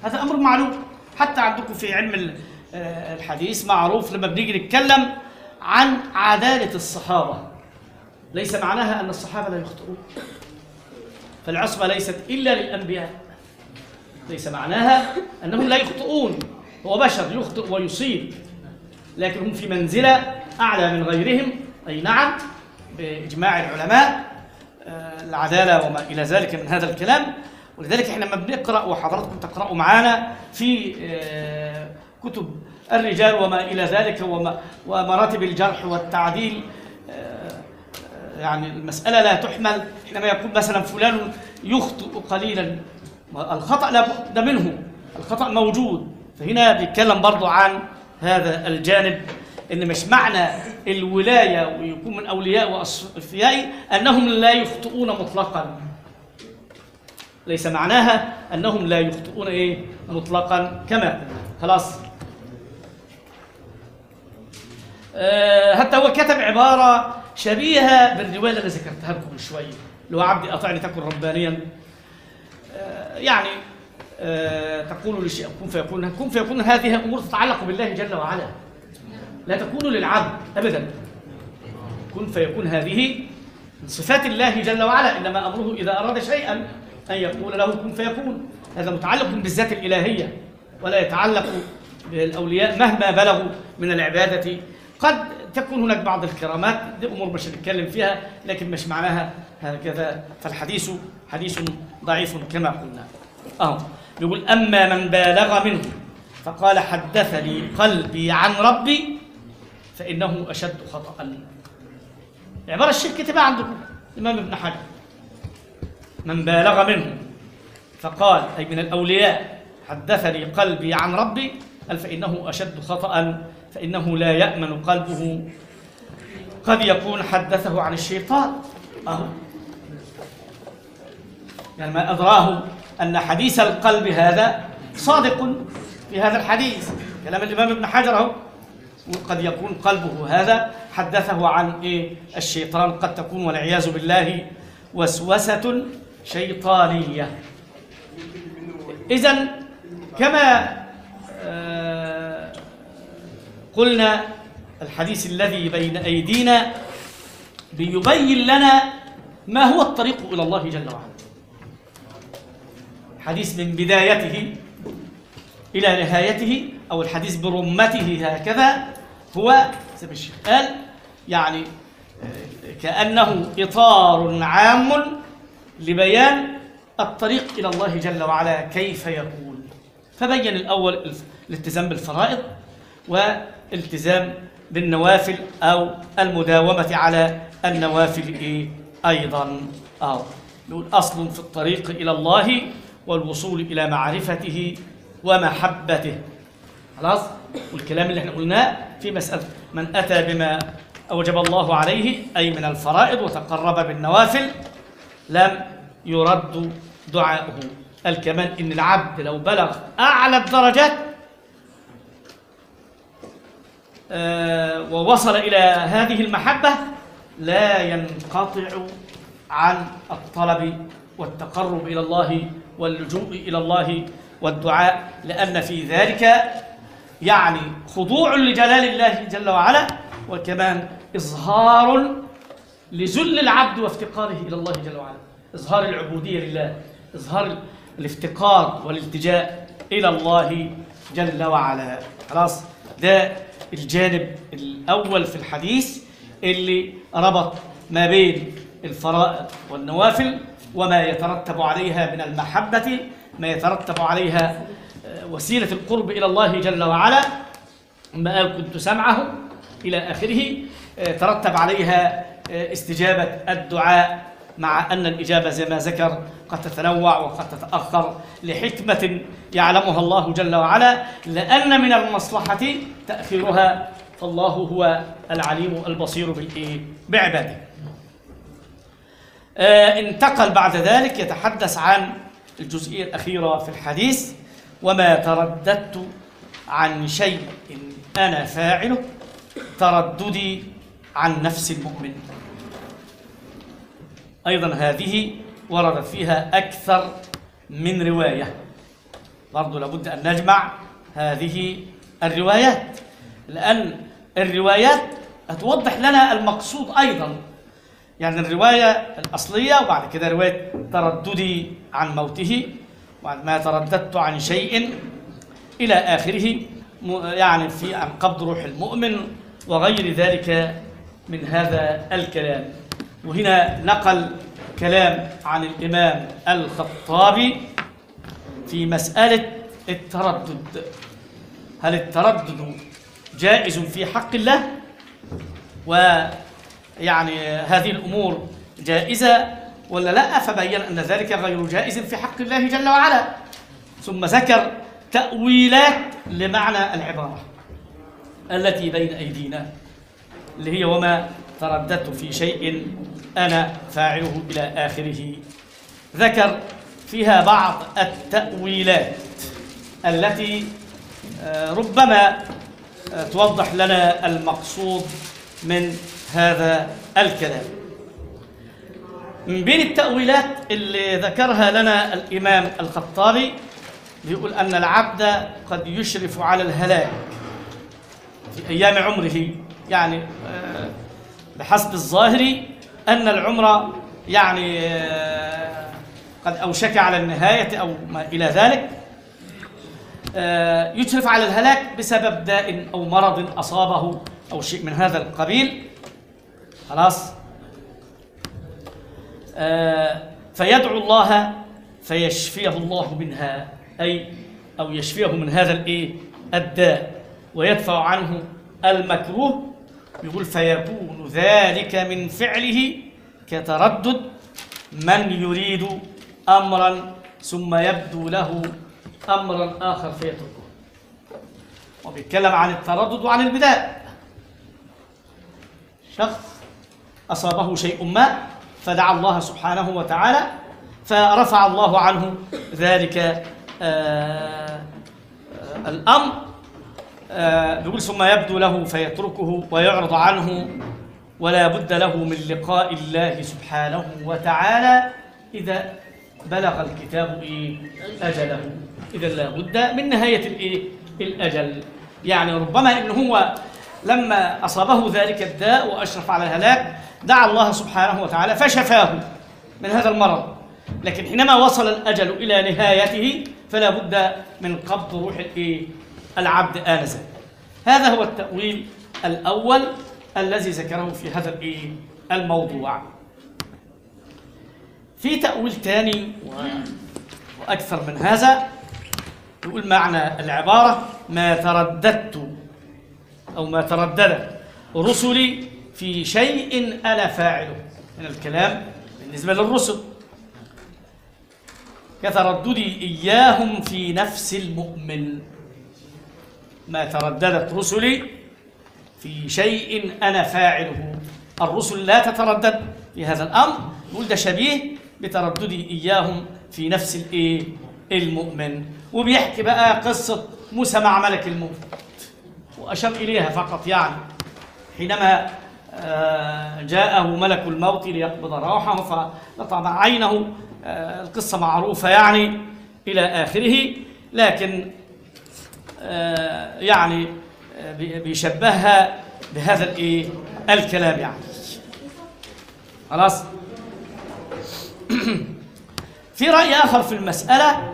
هذا أمر معلوم. حتى عندكم في علم آه، الحديث معروف لما بنيجي نتكلم عن عدالة الصحابة. ليس معناها أن الصحابة لا يخطئون. فالعصمة ليست إلا للأنبياء. ليس معناها أنهم لا يخطئون. هو بشر يخطئ ويصيب لكن هم في منزلة أعلى من غيرهم. أي نعم بإجماع العلماء آه، العدالة وما إلى ذلك من هذا الكلام. ولذلك إحنا لما بنقرأ وحضراتكم تقرأوا معانا في آه، كتب الرجال وما إلى ذلك وما ومراتب الجرح والتعديل. آه، يعني المسألة لا تحمل. حينما يقول مثلا فلان يخطئ قليلا. الخطأ لا بد منه. الخطأ موجود. فهنا بيتكلم برضو عن هذا الجانب إن مش معنى الولاية ويكون من أولياء وأصفياء أنهم لا يخطئون مطلقا. ليس معناها أنهم لا يخطئون إيه؟ مطلقا. كما خلاص حتى هو كتب عبارة شبيهة بالرواية اللي ذكرتها لكم من شوية اللي هو عبدي أطعني تكن ربانيا. آه، يعني آه، تقول لشيء كن فيكون كن فيكون هذه امور تتعلق بالله جل وعلا. لا تكون للعبد ابدا. كن فيكون هذه من صفات الله جل وعلا. إنما أمره إذا أراد شيئا أن يقول له كن فيكون. هذا متعلق بالذات الإلهية. ولا يتعلق بالأولياء مهما بلغوا من العبادة قد تكون هناك بعض الكرامات دي أمور مش هنتكلم فيها لكن مش معناها هكذا فالحديث حديث ضعيف كما قلنا. أهو يقول أما من بالغ منه فقال حدثني قلبي عن ربي فإنه أشد خطأ. العبارة الشيخ كتبها عندكم الإمام ابن حجر. من بالغ منه فقال أي من الأولياء حدثني قلبي عن ربي قال فإنه أشد خطأ. فإنه لا يأمن قلبه. قد يكون حدثه عن الشيطان. أهو يعني ما أدراه أن حديث القلب هذا صادق في هذا الحديث. كلام الإمام ابن حجر أهو. وقد يكون قلبه هذا حدثه عن إيه؟ الشيطان قد تكون والعياذ بالله وسوسة شيطانية. إذا كما آه، قلنا الحديث الذي بين أيدينا بيبين لنا ما هو الطريق إلى الله جل وعلا. حديث من بدايته إلى نهايته أو الحديث برمته هكذا هو الشيخ قال يعني آه، كأنه إطار عام لبيان الطريق إلى الله جل وعلا كيف يكون. فبين الأول الالتزام بالفرائض والالتزام بالنوافل أو المداومة على النوافل إيه أيضا. أو نقول أصل في الطريق إلى الله والوصول إلى معرفته ومحبته. خلاص؟ والكلام اللي إحنا قلناه في مسألة من أتى بما أوجب الله عليه أي من الفرائض وتقرب بالنوافل لم يرد دعاؤه. قال كمان إن العبد لو بلغ أعلى الدرجات آه، ووصل إلى هذه المحبة لا ينقطع عن الطلب والتقرب إلى الله واللجوء إلى الله والدعاء لأن في ذلك يعني خضوع لجلال الله جل وعلا وكمان إظهار لذل العبد وافتقاره إلى الله جل وعلا إظهار العبودية لله إظهار الافتقار والالتجاء إلى الله جل وعلا. خلاص؟ ده الجانب الأول في الحديث اللي ربط ما بين الفرائض والنوافل وما يترتب عليها من المحبة ما يترتب عليها آه، وسيلة القرب إلى الله جل وعلا ما كنت سمعه إلى آخره آه، ترتب عليها آه، استجابة الدعاء مع أن الإجابة زي ما ذكر قد تتنوع وقد تتأخر لحكمة يعلمها الله جل وعلا لأن من المصلحة تأخيرها فالله هو العليم البصير؟ بعباده آه، انتقل بعد ذلك يتحدث عن الجزئية الأخيرة في الحديث وما ترددت عن شيء أنا فاعله ترددي عن نفس المؤمن أيضا هذه وردت فيها أكثر من رواية. برضو لابد أن نجمع هذه الروايات لأن الروايات هتوضح لنا المقصود أيضا. يعني الرواية الأصلية وبعد كده رواية ترددي عن موته وبعد ما ترددت عن شيء إلى آخره يعني في عن قبض روح المؤمن وغير ذلك من هذا الكلام. وهنا نقل كلام عن الإمام الخطابي في مسألة التردد. هل التردد جائز في حق الله؟ ويعني هذه الأمور جائزة ولا لا؟ فبين أن ذلك غير جائز في حق الله جل وعلا. ثم ذكر تأويلات لمعنى العبارة التي بين أيدينا اللي هي وما ترددت في شيء أنا فاعله إلى آخره. ذكر فيها بعض التأويلات التي آه، ربما آه، توضح لنا المقصود من هذا الكلام. من بين التأويلات اللي ذكرها لنا الإمام الخطابي بيقول أن العبد قد يشرف على الهلاك في أيام عمره يعني آه، بحسب الظاهر أن العمر يعني آه، قد أوشك على النهاية أو ما إلى ذلك. آه، يشرف على الهلاك بسبب داء أو مرض أصابه أو شيء من هذا القبيل. خلاص؟ آه، فيدعو الله فيشفيه الله منها أي أو يشفيه من هذا الإيه؟ الداء ويدفع عنه المكروه يقول فيكون ذلك من فعله كتردد من يريد أمرا ثم يبدو له أمرا آخر فيتركه. وبيتكلم عن التردد وعن البداء. شخص أصابه شيء ما فدعا الله سبحانه وتعالى فرفع الله عنه ذلك آه، آه، الأمر آه، بيقول ثم يبدو له فيتركه ويعرض عنه ولا بد له من لقاء الله سبحانه وتعالى إذا بلغ الكتاب إيه أجله. إذا لا بد من نهاية الإيه الأجل. يعني ربما إن هو لما أصابه ذلك الداء وأشرف على الهلاك دعا الله سبحانه وتعالى فشفاه من هذا المرض. لكن حينما وصل الأجل إلى نهايته فلا بد من قبض روح الإيه العبد آنذاك. هذا هو التأويل الأول الذي ذكره في هذا الموضوع. في تأويل ثاني وأكثر من هذا يقول معنى العبارة ما ترددت أو ما ترددت رسلي في شيء أنا فاعله من الكلام بالنسبة للرسل. كترددي إياهم في نفس المؤمن ما ترددت رسلي في شيء أنا فاعله. الرسل لا تتردد في هذا الأمر. يقول ده شبيه بترددي إياهم في نفس الإيه؟ المؤمن. وبيحكي بقى قصة موسى مع ملك الموت. وأشار إليها فقط يعني. حينما آه، جاءه ملك الموت ليقبض روحه فلطم عينه آه، القصة معروفة يعني إلى آخره. لكن يعني آه، بي- بيشبهها بهذا الإيه الكلام يعني. خلاص؟ في رأي آخر في المسألة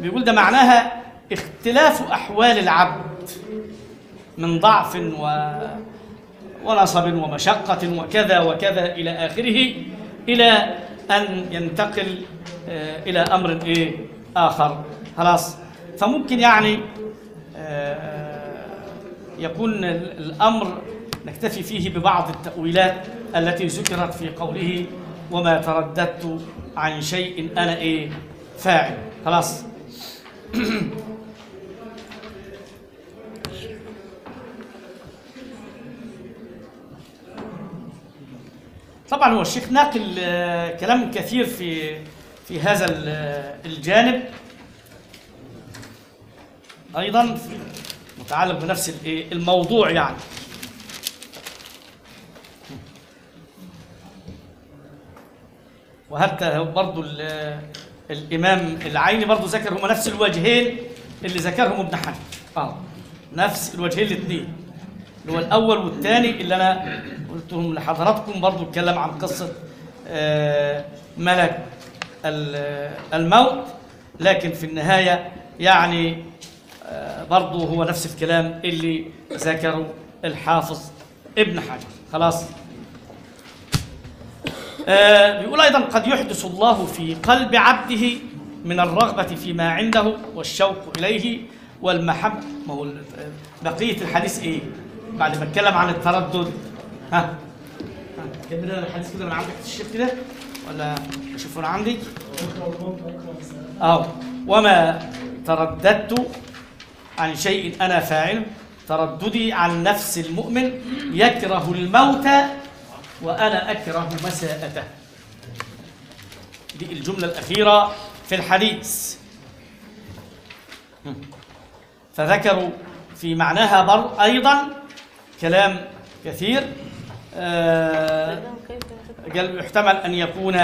بيقول ده معناها اختلاف أحوال العبد من ضعف و ونصب ومشقة وكذا وكذا إلى آخره إلى أن ينتقل آه، إلى أمر إيه؟ آخر. خلاص؟ فممكن يعني آه، يكون ال- الأمر نكتفي فيه ببعض التأويلات التي ذكرت في قوله وما ترددت عن شيء أنا إيه فاعل. خلاص. طبعا هو الشيخ ناقل آه، كلام كثير في في هذا ال- آه، الجانب. أيضا متعلق بنفس الإيه؟ الموضوع يعني. وحتى برضو ال- الإمام العيني برضو ذكر هما نفس الوجهين اللي ذكرهم ابن حجر آه نفس الوجهين الاثنين. اللي هو الأول والثاني اللي أنا قلتهم لحضراتكم برضو اتكلم عن قصة آه، ملك ال- الموت. لكن في النهاية يعني برضو هو نفس الكلام اللي ذكره الحافظ ابن حجر. خلاص. آه، بيقول أيضا قد يحدث الله في قلب عبده من الرغبة فيما عنده والشوق إليه والمحبة ما هو بقية الحديث إيه؟ بعد ما اتكلم عن التردد. ها؟ ها، كمل لنا الحديث كده من عندك الشيخ كده؟ ولا أشوفه عندي؟ أو. وما ترددت عن شيء أنا فاعله ترددي عن نفس المؤمن يكره الموت وأنا أكره مساءته. دي الجملة الأخيرة في الحديث. فذكروا في معناها بر أيضا كلام كثير. آه، يحتمل أن يكون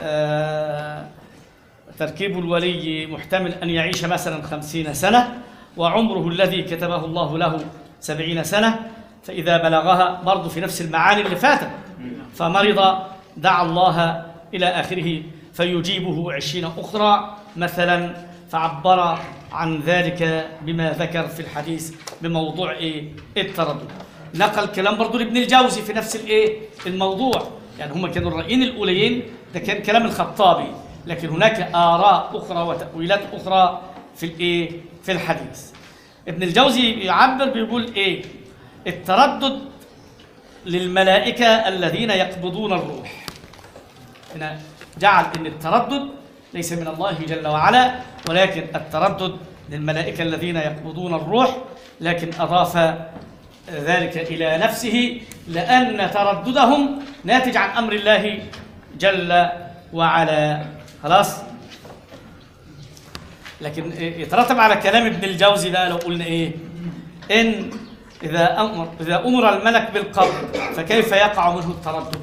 آه، تركيب الولي محتمل أن يعيش مثلا خمسين سنة. وعمره الذي كتبه الله له سبعين سنة فإذا بلغها برضو في نفس المعاني اللي فاتت فمرض دعا الله إلى آخره فيجيبه عشرين أخرى مثلا فعبر عن ذلك بما ذكر في الحديث بموضوع إيه؟ التردد. نقل كلام برضو لابن الجوزي في نفس الإيه؟ الموضوع. يعني هم كانوا الرأيين الأوليين ده كان كلام الخطابي لكن هناك آراء أخرى وتأويلات أخرى في الإيه؟ في الحديث. ابن الجوزي يعبر بيقول إيه؟ التردد للملائكة الذين يقبضون الروح. هنا جعل إن التردد ليس من الله جل وعلا ولكن التردد للملائكة الذين يقبضون الروح لكن أضاف ذلك إلى نفسه لأن ترددهم ناتج عن أمر الله جل وعلا. خلاص؟ لكن يترتب على كلام ابن الجوزي بقى لو قلنا إيه؟ إن إذا أمر إذا أمر الملك بالقبض فكيف يقع منه التردد؟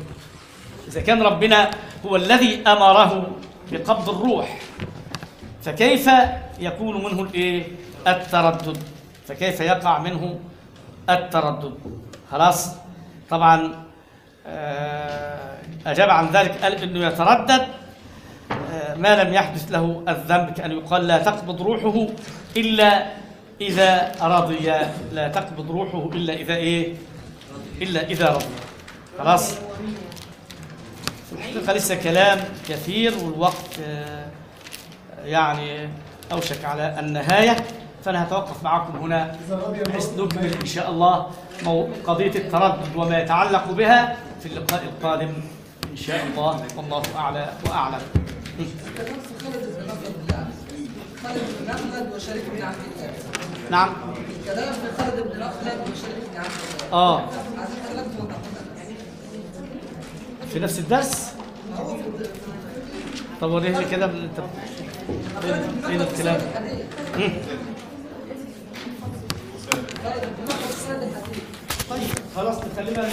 إذا كان ربنا هو الذي أمره بقبض الروح فكيف يكون منه الإيه؟ التردد؟ فكيف يقع منه التردد؟ خلاص؟ طبعا آه، أجاب عن ذلك قال إنه يتردد ما لم يحدث له الذنب كأن يقال لا تقبض روحه إلا إذا رضي. لا تقبض روحه إلا إذا إيه؟ إلا إذا رضي. خلاص؟ في الحقيقة لسه كلام كثير والوقت آه، يعني أوشك على النهاية. فأنا هتوقف معكم هنا بحيث نكمل إن شاء الله قضية التردد وما يتعلق بها في اللقاء القادم. إن شاء الله والله أعلى وأعلم. نعم. كلام في خالد بن مخلد وشريك بن عبد الله آه. عايزين حضرتك توضح في نفس الدرس؟ طب وريه لي كده انت خالد بن فين الكلام. خالد بن طيب خلاص نخلينا